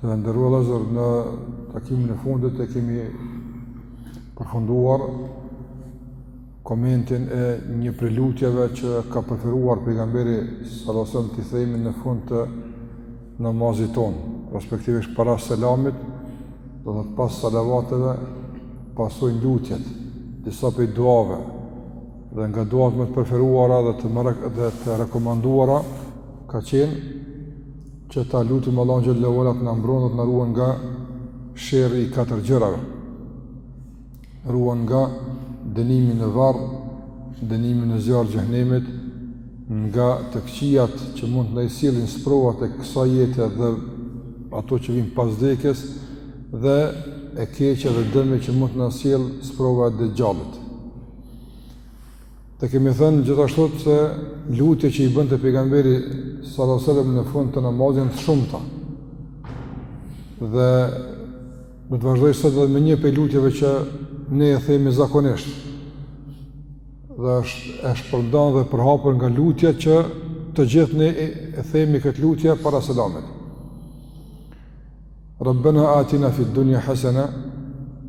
Të nderuar vëllezër në takimin e fundit e kemi përfunduar komentin e një prej lutjeve që ka preferuar pejgamberi sallallahu alajhi wasallam t'i themi në fund të namazit tonë, respektivisht para selamit do të thotë pas salavateve pasojnë lutjet, disa prej duave dhe nga duat më të preferuara dhe të, më rek, dhe të rekomanduara ka qenë Që ta lutim Allahun xhele ve ala të na mbron dhe të na ruan nga sherri i katër gjërave. Ruan nga dënimi në varr, dënimi në zjarr të xhehenemit, nga të këqijat që mund të na i sjellin sprovat e kësaj jete dhe ato që vijnë pas vdekjes dhe e keqja dhe dëmi që mund të na sjell sprova e dexhallit. E kemi thënë gjithashtu se lutjet që i bënte pejgamberi sallallahu alajhi wasallam në fund të namazit janë të shumta. Dhe do të vazhdoj sot edhe me një prej lutjeve që ne e themi zakonisht. Dhe është e shpërndan dhe përhapur nga lutja që të gjithë ne e themi këtë lutje para selamit. Rabbena atina fid dunya hasana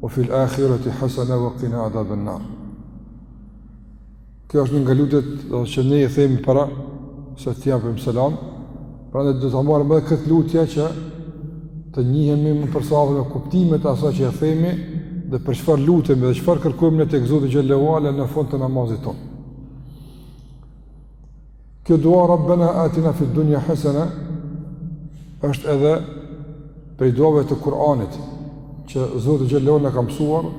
wa fil akhirati hasana wa qina adhaban nar. Kjo është një nga lutjet që ne i themi para se të japim selam. Pra ne do ta marrim edhe këtë lutje që të njihemi më për së afër me kuptimet e asaj që e themi dhe për çfarë lutemi dhe çfarë kërkojmë ne tek Zoti xhele ve ala në fund të namazit tonë. Kjo dua Rabbena atina fi dunya hasana është edhe prej duave të Kur'anit që Zoti xhele ve ala na ka mësuar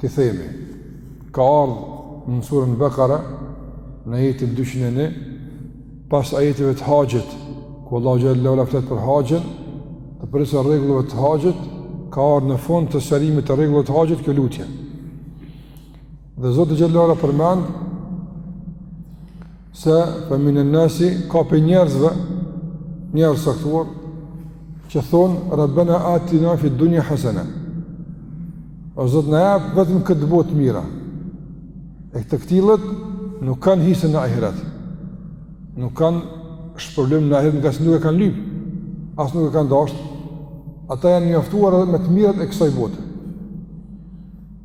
t'i themi. Ka ardh në suren Bakara në ajetin 201 pas ajeteve të Haxhit ku Allahu xhele ve ala flet për Haxhin dhe për sa rregullave të Haxhit ka ardh në fund të sqarimit të rregullave të Haxhit kjo lutje. Dhe Zoti xhele ve ala përmend se fa minan nasi, ka prej njerëzve, njerëz të caktuar, që thonë, Rabbena atina fi dunya hasana. O Zot na jep vetëm në këtë botë të mira. E të këtillët, nuk kanë hisen në ahiret. Nuk kanë shpërblim në ahiret, ngase nuk e kanë lypë, as nuk e kanë dashtë. Ata janë mjaftuar edhe me të mirat e kësaj bote.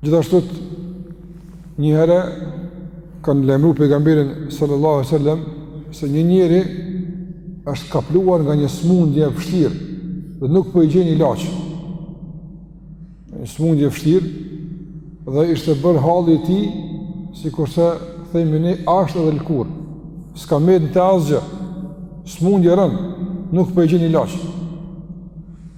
Gjithashtu një herë kanë lajmru pejgamberin sallallahu alajhi wasallam se një njeri është kapluar nga një smundje e vështirë dhe nuk po i gjen ilaç. Një smundje e vështirë dhe ishte bërë halli i tij sikurse themi ne asht edhe lëkurë. S'ka met në të asgjë. Smundje e rëndë, nuk po i gjen ilaç.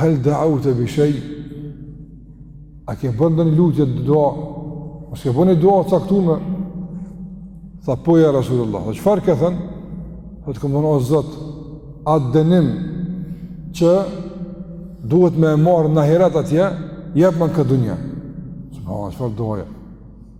Hel deaute bi shej, a ke bërë ndonjë lutje, dua, a ke bë një dua të caktume, tha po ja Rasulullah, tha çfarë ke thënë, tha kam thënë o Zot, atë dënim që duhet me e marrë në ahiret atje, jepma në këtë dunja. Subhanallah, çfarë duaje.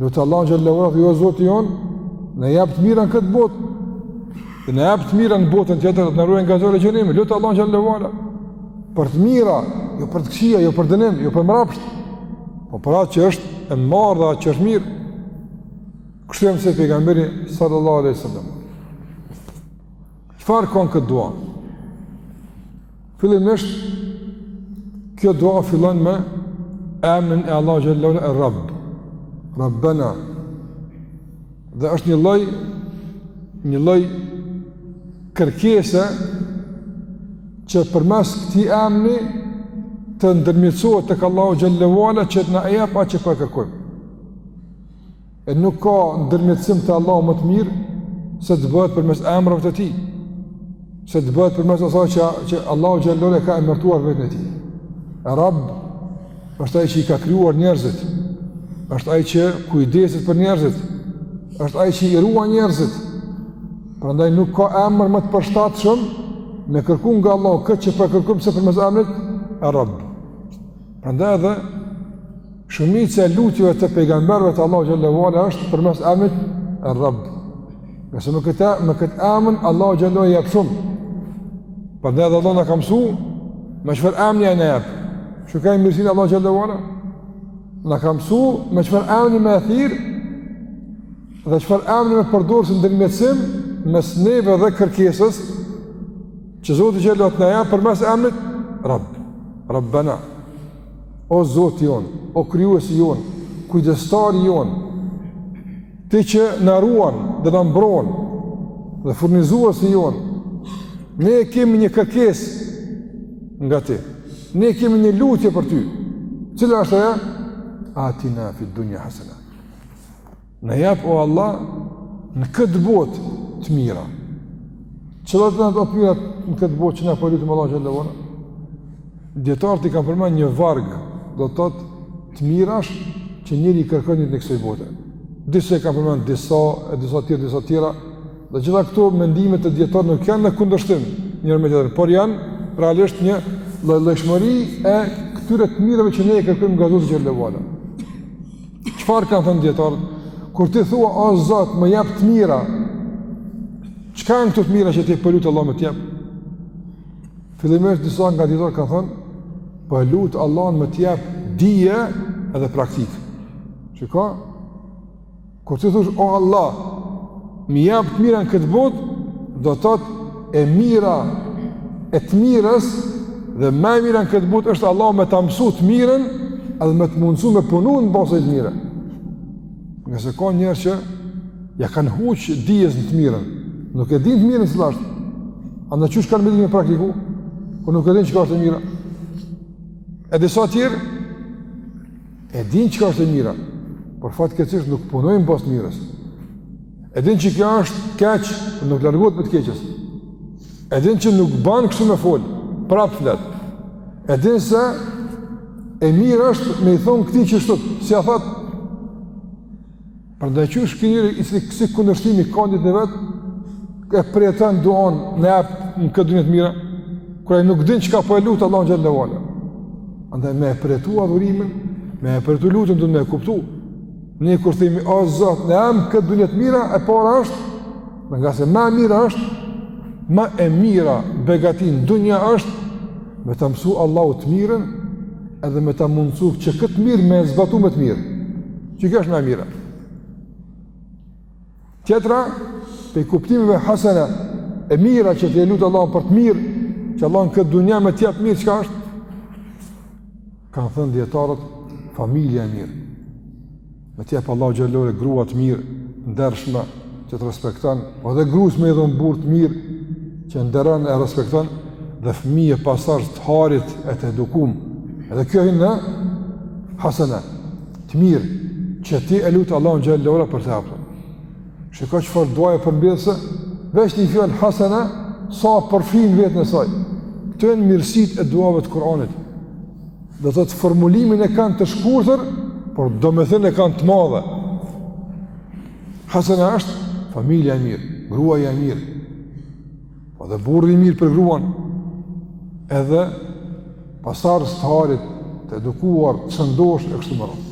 Lute Allahun xhelle ve ala, o Zoti jonë, na jep të mira në këtë botë, dhe na jep të mira në botën tjetër, dhe na ruaj nga zjarri i xhehenemit, lute Allahun xhelle ve ala, për të mira, jo për të këqija, jo për dënim, jo për mrapsht, po për atë që është e marë dhe atë që është mirë, kështu e mësoi pejgamberi sallallahu alaihi sallam. Çfarë ka në këtë dua? Fillimisht kjo dua fillon me emrin e Allahut xhelle ve ala Er-Rabb. Rabbana. Dhe është një lloj një lloj kërkese që përmes këtij emni të ndërmjetësohet tek Allahu xhelle ve ala që të na jap atë që po kërkojmë. E nuk ka ndërmjetësim te Allahu më të mirë se të bëhet përmes emrave të Tij, se të bëhet përmes asaj që që Allahu xhelle ve ala e ka emërtuar veten e Tij. Er-Rabb është ai që i ka krijuar njerëzit, është ai që kujdeset për njerëzit, është ai që i ruan njerëzit. Prandaj nuk ka emër më të përshtatshëm me kërku nga Allahu këtë që po kërkojmë se përmes emrit Er-Rabb. Prandaj edhe shumica e lutjeve të pejgamberëve të Allahut xhelle ve ala është përmes emnit Er-Rabb. Nëse me këtë me këtë emër Allahu xhelle ve ala jep shumë. Prandaj edhe Allah na ka msu me çfarë emni ai na jep. Shikoje mirësinë e Allahut xhelle ve ala. Na ka msu me çfarë emni me e thirrë dhe çfarë emni me përdorë si ndërmjetësim mes neve dhe kërkesës Që Zoti xhelle ve ala të na jap përmes emrit Rabb. Rabbana. O Zoti jonë, o krijuesi jonë, kujdestari jonë. Ti që na ruan dhe na mbron dhe furnizuesi jonë. Ne kemi një kërkesë nga ti. Ne kemi një lutje për ty. Cila është ajo? Atina fi dunya hasana. Na jep o Allah në këtë botë të mira. Çka janë ato të mira në këtë botë që na po lutem Allah xhele ue ala. Dietarët i kanë përmend një varg, do të thotë të mirash që njeri i kërkon në kësaj bote. Disa kanë përmend disa, e disa tjera, disa tjera. Dhe gjitha këto mendime të dietarëve nuk janë në kundërshtim njëra me tjetrën, por janë realisht një llojshmëri e këtyre të mirave që ne i kërkojmë nga Zoti xhele ue ala. Çfarë kanë thënë dijetarët? Kur ti thu, o Zot, më jep të mira, çka janë këto të mira që ti po e lut Allahun me t'i jep? Fillimisht disa nga dijetarët kanë thënë, po e lut Allahun me të jep dije edhe praktikë. Çka? Kur ti thush, o Allah, më jap të mira në këtë botë, do të thotë e mira e të mirës dhe më e mira në këtë botë është Allah me ta mësu të mirën edhe me të mundësu me punu në bazë të mirës. Nëse ka njerëz që ja kanë huq dijes në të mirën, nuk e din të mirën siç është, andaj qysh kanë me di me praktiku, kur nuk e din çka është e mirën. E disa tjerë, E din çka është e mira, por fatkeqësisht nuk punojnë pas mirës. E din që kjo është e keqe, por nuk largohet prej të keqes. E din që nuk bën kështu me fol, prap flet. E din se e mirë është me i thon këtij kështu, s'ia thot Prandaj qysh ky njeri i cili kësi kundërshtimi ka në vete, e përjeton duanë na jep në këtë dunja të mira, kur ai nuk din çka po e lut Allahun xhele ue ala. Andaj me e përjetu adhurimin, me e përjetu lutjen duhet me e kuptu. Ne kur themi, o Zot, na jep në këtë dunja të mira, e para është, meqenëse ma e mira është, ma e mira begati n'dunja është, me ta mësu Allahu të mirën, edhe me ta mundësu që këtë të mirë me e zbatu me të mirë. Që kjo është ma e mira. Tjetra, prej kuptimeve hasene, e mira që ti e lut Allahun për të mirë, që Allah në këtë dunja me t'jep të mirë, çka është? Kanë thënë dijetarët, familja e mirë. Me t'jep Allahu xhele ue ala, grua të mirë, të ndershme, që të respekton, po edhe grues me i dhon burrë të mirë, që e nderon e respekton, dhe fëmijë e pasardhës të hairit e të edukum. Edhe kjo hin në hasene. Të mirë, që ti e lut Allahun xhele ue ala për të apen. Shiko çfarë duaje përmbledhëse, veç një fjalë hasene, sa përfin në vete të saj. Këto janë mirësitë e duave të Kuranit. Do të thotë formulimin e kanë të shkurtër, por domethënien e kanë të madhe. Hasene është familja e mirë, gruaja e mirë. Po dhe burri i mirë për gruan, edhe pasardhës të hairit të edukuar, të shëndoshë e kështu me radhë.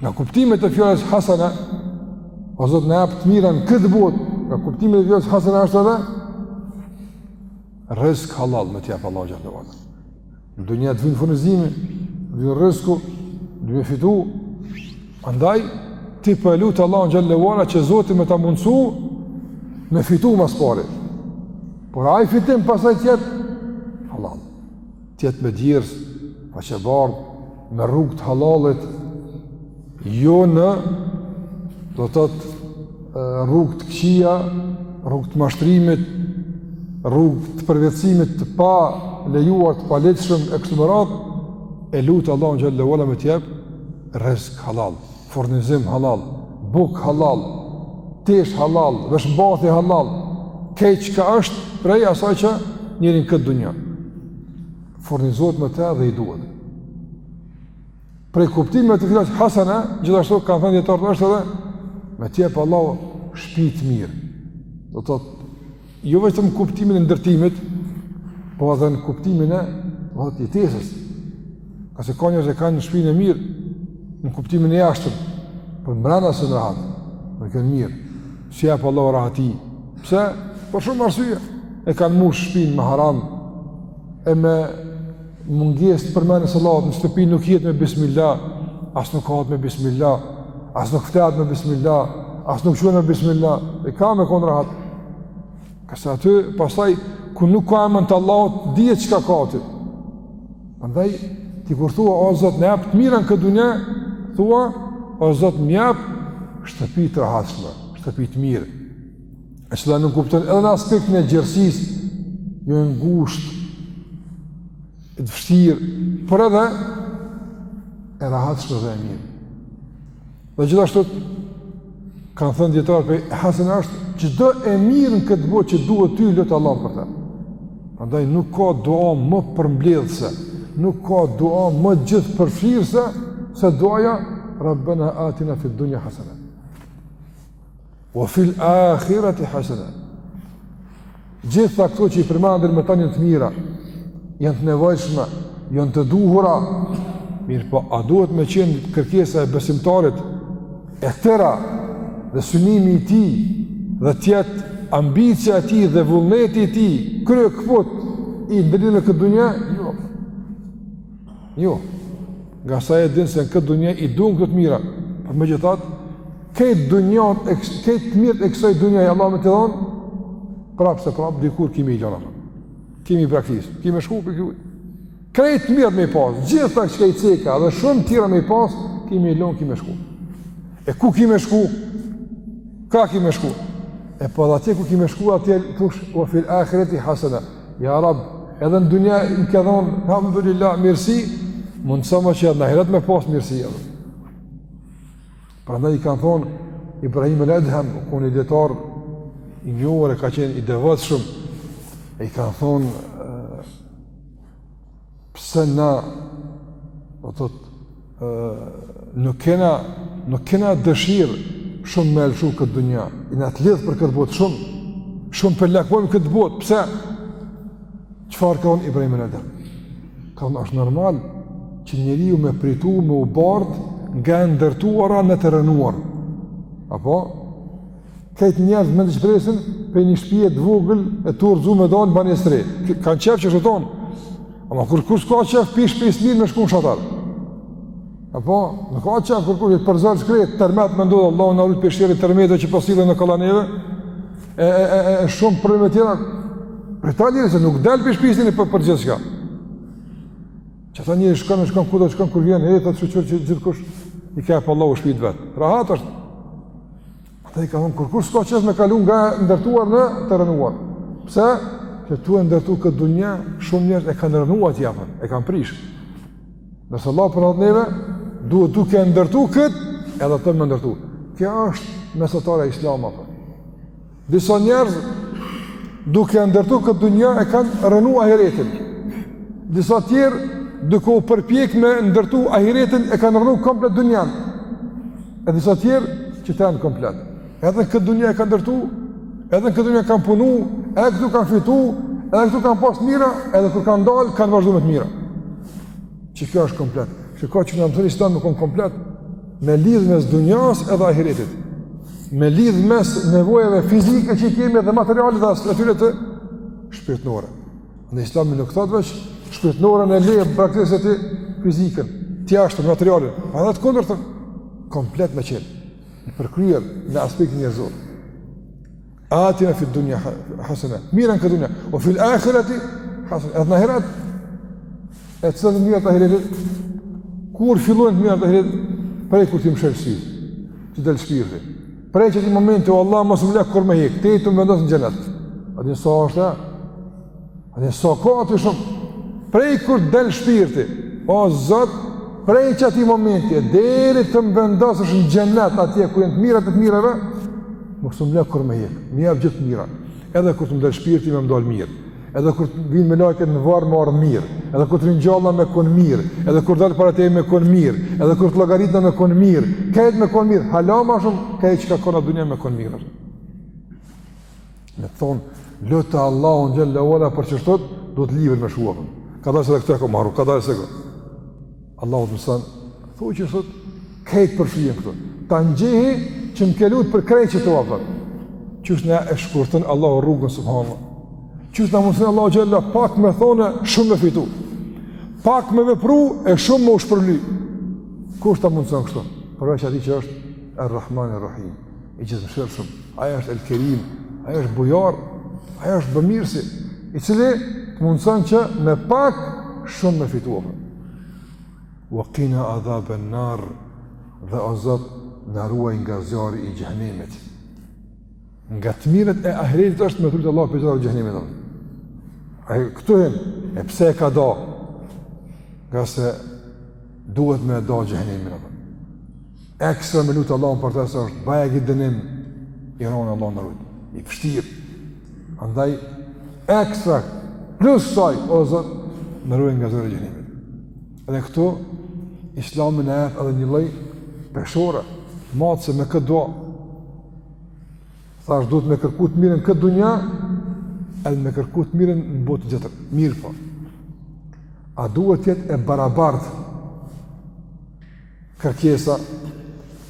Nga kuptimet e fjalës hasana, o Zot na jap të mira në këtë botë, nga kuptimet e fjalës hasana është edhe, rrizk halal me të jap Allahu xhele ve ala. Në dunja të vjen furnizimi, të vjen rrizku, do me fitu. Andaj, ti po e lut Allahun xhele ve ala që Zoti me ta mundësu me fitu ma së pari. Por ai fitim pastaj të jetë halal, të jetë me djersë, faqebardhë, me rrugë të halalit, jo në, do të thotë, rrugë të këqija, rrugë të mashtrimit, rrugë të përvetësimit të palejuar të paligjshëm e kështu me radhë, e lut Allahun xhele ve ala me të jep rrizk halal, furnizim halal, bukë halal, tesha halal, veshmbathje halal, krejt çka është prej asaj që njeriu në këtë dunja. furnizohet me të dhe i duhet. Prej kuptimeve të fjalës hasana, gjithashtu kanë thënë dijetarët është edhe me të jep Allahu shtëpi të mirë. Do thotë jo vetëm në kuptimin e ndërtimit, po edhe në kuptimin e jetesës. Ngase ka njerëz që kanë shtëpinë e mirë në kuptimin e jashtëm, por mbrana s'janë rahat, nuk janë mirë. S'i jep Allahu rahati? Pse? Për shumë arsye. E kanë mush shtëpinë me haram, e me mungesë të përmendjes së Allahut, në shtëpi nuk hihet me bismillah, as nuk hahet me bismillah, as nuk flehet me bismillah, as nuk çohen me bismillah, nuk ka me konë rahat. Ngase aty, pastaj, ku nuk ka emën të Allahut, dihet çka ka aty. Prandaj, ti kur thua, o Zot, na jap të mira në këtë dunja, thua, o Zot, na jap shtëpi të rahatshme, shtëpi të mirë. e cila nënkupton edhe në aspektin e gjerësisë, jo e ngushtë, e vështirë, por edhe e rahatshme dhe e mirë. Dhe gjithashtu, kanë thënë dijetarët prej hasana është çdo e mirë në këtë botë që duhet ty, lute Allahun për të. Prandaj nuk ka dua më përmbledhëse, nuk ka dua më gjithëpërfshirëse, se duaja, Rabbena atina fi dunja hasana. Ve fil akhirati hasana. Gjitha këto që i përmendëm të tana janë të mira, janë të nevojshme, janë të duhura, mirëpo, a duhet me qenë kërkesa e besimtarit e tëra dhe synimi i tij dhe të jetë ambicia e tij dhe vullneti i tij kryekëput i ndry në këtë dunja? Jo. Jo. Nga sa e din se në këtë dunja i duan këto të mira, por megjithatë krejt të mirat e kësaj dunjaje Allahu me t'i dhon, prapë se prapë dikur ki me i lon ato. Ki me i braktis, ki me shku prej këtu. Krejt të mirat me i pas, gjithë ato qka i ceka edhe shumë tjera me i pas, ki me i lon ki me shku. E ku ki me shku? Ka ki me shku? E po edhe atje ku ki me shku atje kush ue fil ahireti hasana. Ja Rab, edhe në dunja i ke dhonë, elhamdulillah, mirësi, mundësoma që edhe në ahiret me pas mirësi edhe. Prandaj i kanë thonë, Ibrahim el Edhem, ky një dijetar i njohur e ka qenë i devotshëm, e i kanë thonë, Pse na do të thotë nuk kena nuk kena dëshirë shumë me e lëshu këtë dunja. Jena të lidh për këtë botë shumë. Shumë po e lakmojmë këtë botë. Pse? Çfarë ka thonë Ibrahim ibn Edhem? Ka thonë është normal që njeriu me pritu me u bartë nga e ndërtuara në të rrënuar. Apo? Krejt njerëz mezi ç'presin prej një shpije të vogël e të rrëzume me dalë në banesë të re. Kanë qef, qeshtu thonë. Ama kurkush s'ka qef prej shpisë mirë me shku në shator. Apo, nuk ka qef kurkush veç prej zorit shkret, tërmet me ndodhë, Allahu na rujt prej sherrit tërmeteve që po sillen në kalaneve, e, e, e, e shumë probleme tjera, prej ta njeri se nuk del prej shpisë po për gjithçka. Që ta njeri shkon, shkon kudo shkon kur vjen e thotë shyqyr që gjithkush i ka ba Allahu shpit vet. Rahat është. Atë e ka thon kurkush s'ka qef me kalu nga e ndërtuara në të rrënuar. Pse? Që tu e ndërtu këtë dunja, shumë njerëz e kanë rrënuar atje apo e kanë prish. Ndërsa Allah për atë neve duhet duke e ndërtu kët edhe ato me ndërtu. Kjo është mesatarja islame apo. Disa njerëz duke e ndërtu këtë dunja e kanë rrënu ahiretin. Disa tjerë duke u përpjek me ndërtu ahiretin e kanë rrënu komplet dunjan. E disa tjerë qeta janë komplet. Edhe këtë dunja e kanë ndërtu, edhe n'këtë dunja kanë punu, edhe këtu kanë fitu, edhe këtu kanë pas t'mira, edhe kur kanë dalë, kanë vazhdu me të mira. Qekjo është komplet. Qekjo që na mëson Islami me konë komplet. Me lidh mes dunjas edhe ahiretit. Me lidh mes nevojave fizike që i kemi dhe materiale dhe atyre shpirtnore. Edhe Islami nuk thot veç shpirtnoren e le, braktise ti fiziken, të jashtmen, materialen. Po edhe të kundërtën komplet me qenë, i përkryer, në aspektin njerëzor. Atina fi dunja hasene, mirën n'këtë dunja, ue fil ahirati hasene, edhe në ahiret, e qeto të mirat e ahiretit, kur fillojnë të mirat e ahiretit, prej kur t'i mshel sytë, të del shpirti, prej qatij momenti, o Allah, mos më le kurrë me hekë, tej të më vendosësh në xhenet, a e din sa është e, A dhe sa ka aty shumë, prej kur të del shpirti, o zot, prej qatij momenti, e deri të më vendosësh në xhenet, atje ku janë të mirat e të mirave, mos më le kurrë me hjek, m'i jep gjithë mira, edhe kur të më del shpirti me më dalë mirë, edhe kur të vijnë melaiket në varr me ardhë mirë, edhe kur të ringjallna me konë mirë, edhe kur dal para teje me konë mirë, edhe kur të llogaritna me konë mirë, krejt me konë mirë, hala ma shumë, krejt çka ka n'atë dunja me konë mirë. Me thonë, lute Allahun xhel-le ue ala për qishtu, do të livet me shkuat. Kadalë se edhe këtë e kam harru, kadalë se këtë. Allahu na mëson, thuj qishtu, krejt përfshihen këtë. Ta njehi që më ke lutë për krejt që të vapër. Qysh na e shkurton Allahu rrugën, subhanallah. Qysh na mundëson Allahu xhel-le, pak me thonë, shumë me fitu. Pak me vepru, e shumë me u shpërbly. Kush ta mundëson kështu? Përveç atij që është Ar-Rahman Ar-Rahim. i gjithëmëshirshëm, ai është El Kerim, ai është Bujar, ai është Bamirësi, i cili ta mundëson që me pak shumë me fitu. Wa kina adhaben nar dhe o zot na ruaj nga zjarri i xhehnemit. Nga të mirat e ahiretit është me të rujtë Allahu prej zjarrit të xhehnemit. A e këtu hin, e pse e ka da, ngase duhet me da xhehnemin. ekstra me lutë Allahun për të se është bajagi dënim i rronë Allahu na rujtë, i vështirë. Andaj, ekstra, plus asaj, o zot, na ruj nga zjarri i xhehnemit. Edhe këtu, islami e jep edhe një lloj peshore, matëse me këtë dua. Tash duhet me kërku të mirën n'këtë dunja, edhe me kërku të mirën në botën tjetër, mirëpo. A duhet të jetë e barabartë Kërkesa,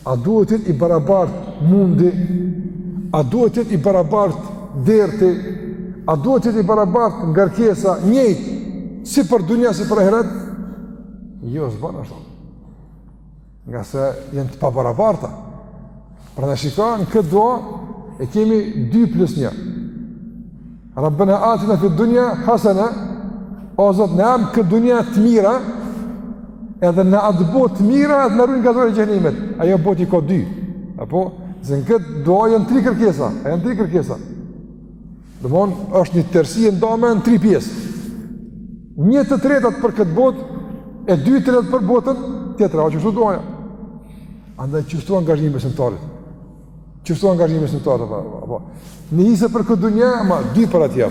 a duhet të jetë i barabartë mundi, a duhet të jetë i barabartë derti, a duhet të jetë i barabartë ngarkesa, njëjtë, si për dunja, si për ahiret? Jo, s'ban ashtu. Ngase janë të pabarabarta. Pra në shika në këtë dua, e kemi 2 plus 1. Rabbena atina fid-dunja hasene, o zot na am n'këtë dunja të mira, edhe në atë botë të mira, edhe na ruj nga zjarri i xhehnemit. Ajo botë i ka 2. Apo, se në këtë dua janë 3 kërkesa, janë 3 kërkesa. Domethonë, është një tërësi e ndame në tri pjesë. Një të tretat për këtë botë, e dy të tretat për botën tjetër, a qishtu duaja. Andaj qishtu angazhimi i besimtarit. Qishtu angazhimi i besimtarit. Ni hise për këtë dunja, ma dy për atje.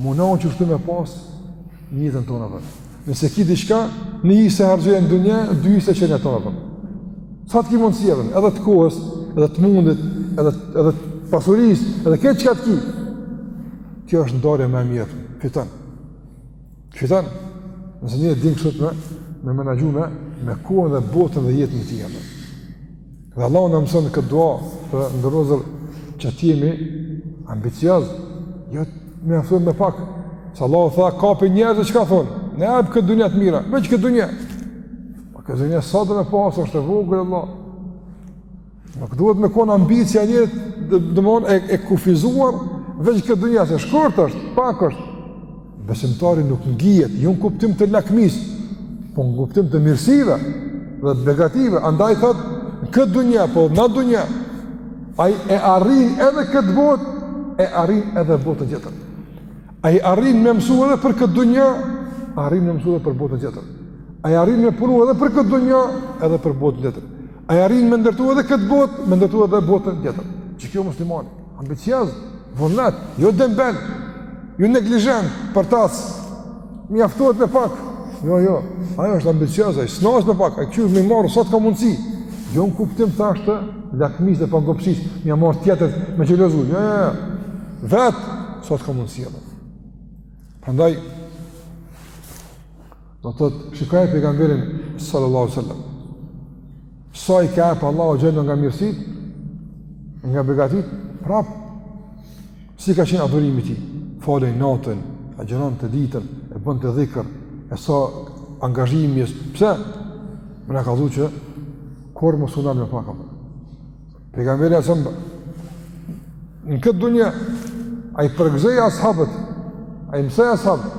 Munohu qështu me pas në jetën tonë apo. Nëse ki diçka, një hise harxhoje në dunja, dy hise çën ato apo. Sa të ki mundësi edhe, edhe të kohës, edhe të mundit, edhe edhe të pasurisë, edhe këtë çka të ki. Kjo është ndarja më e mirë, fiton. Fiton. Nëse një e din kështu me me menaxhu me me kohën dhe botën dhe jetën e tij apo. Dhe Allahu na mëson këtë dua të nderuar që të jemi ambicioz, jo me u mjaftu me pak. Se Allahu tha ka pi njerëzve çka thonë, na jep këtë dunja të mira, veç këtë dunja. Po kjo dunja sado me pas është e vogël vlla. Nuk duhet me kon ambicia e njerit, domethonë e, e kufizuar veç këtë dunja, se shkurt është, pak është. Besimtari nuk ngijet, jo në kuptim të lakmisë, po në kuptim të mirësive dhe të begative. Andaj thotë, në këtë dunja, po në dunja, ai e arrin edhe këtë botë, e arrin edhe botën tjetër. Ai arrin me mësu edhe për këtë dunja, arrin me mësu edhe për botën tjetër. Ai arrin me punu edhe për këtë dunja, edhe për botën tjetër. Ai arrin me ndërtu edhe këtë botë, me ndërtu edhe botën tjetër. Qeky o muslimani. Ambicioz, vullnet, jo dembel, jo neglizhent, përtac, mjaftohet me pak, jo, jo, ai është ambicioz, ai s'ngopet me pak, ai kqyr me marrë sa t'ka mundësi, jo në kuptim të asht, lakmisë dhe pangopësisë, me ia marrë tjetrit, me xhelozu, jo, jo, jo, vetë, sa t'ka mundësi, jo, prandaj, Do të thotë, shikoje pejgamberin sallallahu alaihi wasallam. Sa i ka jep Allahu xhel-le shanuhu nga mirësitë, nga begatitë, prapë si ka qenë adhurimi i tij. Falej natën, agjëronte ditën, e bënte dhikër, e sa angazhim është. Pse? Me na kallxu që kurrë mos u ndal me pak apo. Pejgamberi alejhi selam në këtë dunja ai përgëzoi ashabët, ai mësoi ashabët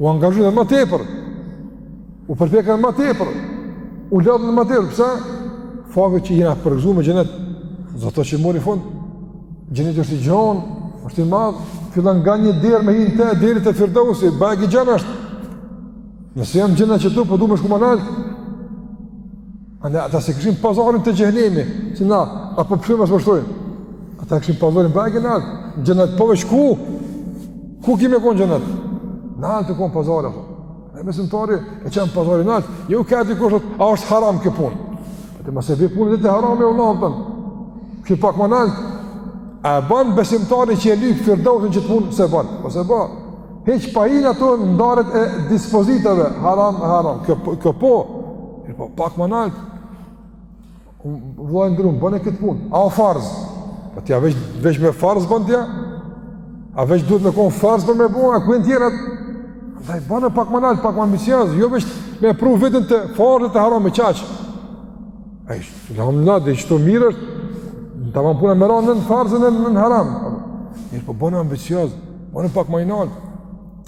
U angazhun edhe ma tepër, u përpjekën ma tepër, u lodhën edhe ma tepër, pse? Fakti që jena përgëzu me xhenet, s'do të thotë që mori fund, xheneti është i gjonë, është i madh, fillon nga një derë me hi në te, deri te Firdeusi, bajagi gjanë është, nëse jam n'xhenet qetu, po du me shku ma nalt, Andaj ata s'e kishin pazarin te xhehenemi, si na, apo pse mos vështrojnë? Ata kishin pazarin bajagi nalt, n'xhenet po veç ku? Ku ki me kon n'xhenet? Nalt u kon pazari. Po. E besimtari e çon pazarin nalt, jo ka di kush, a është haram kjo punë. Atë mos e bëj punën e haram e Allahut tan. Kqyr pak ma nalt. A bën besimtari që e lyp Firdeusin qët punë, s'e bën, po s'e bën. Hiç pa hi n'ato ndarjet e dispozitave, haram, haram, kjo, kjo po, E po, pak më naltë, vlla i nderum, bëne këtë punë, a o farz, po ti a veç, veç me farz bën ti a, a veç duhet me konë farz për me bënë, a ku janë tjerat, dhe bën pak më naltë, pak më ambicioz, jo veç me pru veten te farzi te harami e qaq, ai është, në hamë në dhe i shtë mirë është, tamam puna me ranë në farz dhe në haram, e po bënu ambicioz, bën pak më naltë,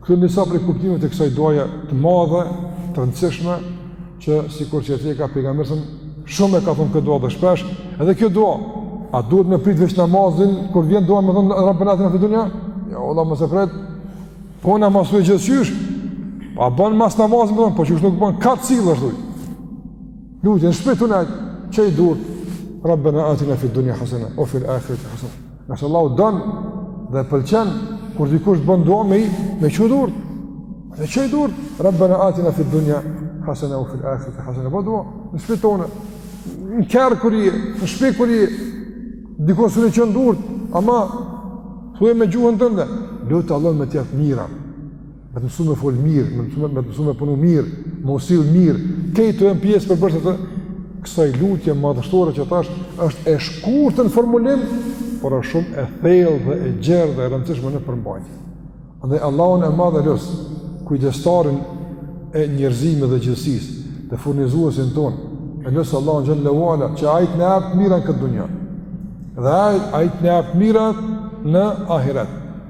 Këto janë disa prej kuptimeve të kësaj duaje të madhe, të rëndësishme, që sikur që e ceka Pejgamberi alejhi selam, shumë e ka thonë këtë dua dhe shpesh, edhe kjo dua, a duhet me pritë veç namazin, kur vjen dua me thonë, rabbena atina fid dunja, ja, ola më se fred, po në masu e gjithqysh, a bën mas namazit, po qysh nuk bën, ka cilë është duj, lutje, në shpi tane, çoji durt, rabbena atina fid dunja hasene, ue fil ahireti hasene, Ngase Allahu don dhe pëlqen, kur dikush bën dua me i, me çu durt. Dhe çoji durt, rabbena atina fid dunja hasene ue fil ahireti hasene, bo dua, në shpi tane, në kerr kur je, në shpi kur je, dikun s'un i çon durt, ama, thuje me gjuhën tënde, lute Allahun me t'jep t'mira, me të mësu me folë mirë, me të mësu me, me, mësu me punu mirë, me u sjellë mirë, krejt ato janë pjesë përbërëse të kësaj lutje madhështore që thashë, është e shkurtër në formulim, por është shumë e thellë dhe e gjerë dhe e rëndësishme në përmbajtje. Andaj Allahun e madh e lus, kujdestarin e njerëzimit dhe gjithësisë, dhe furnizuesin tonë, e lus Allahun xhele ue ala, që Ai të na japë të mira në këtë dunja, dhe Ai të na japë të mira në ahiret.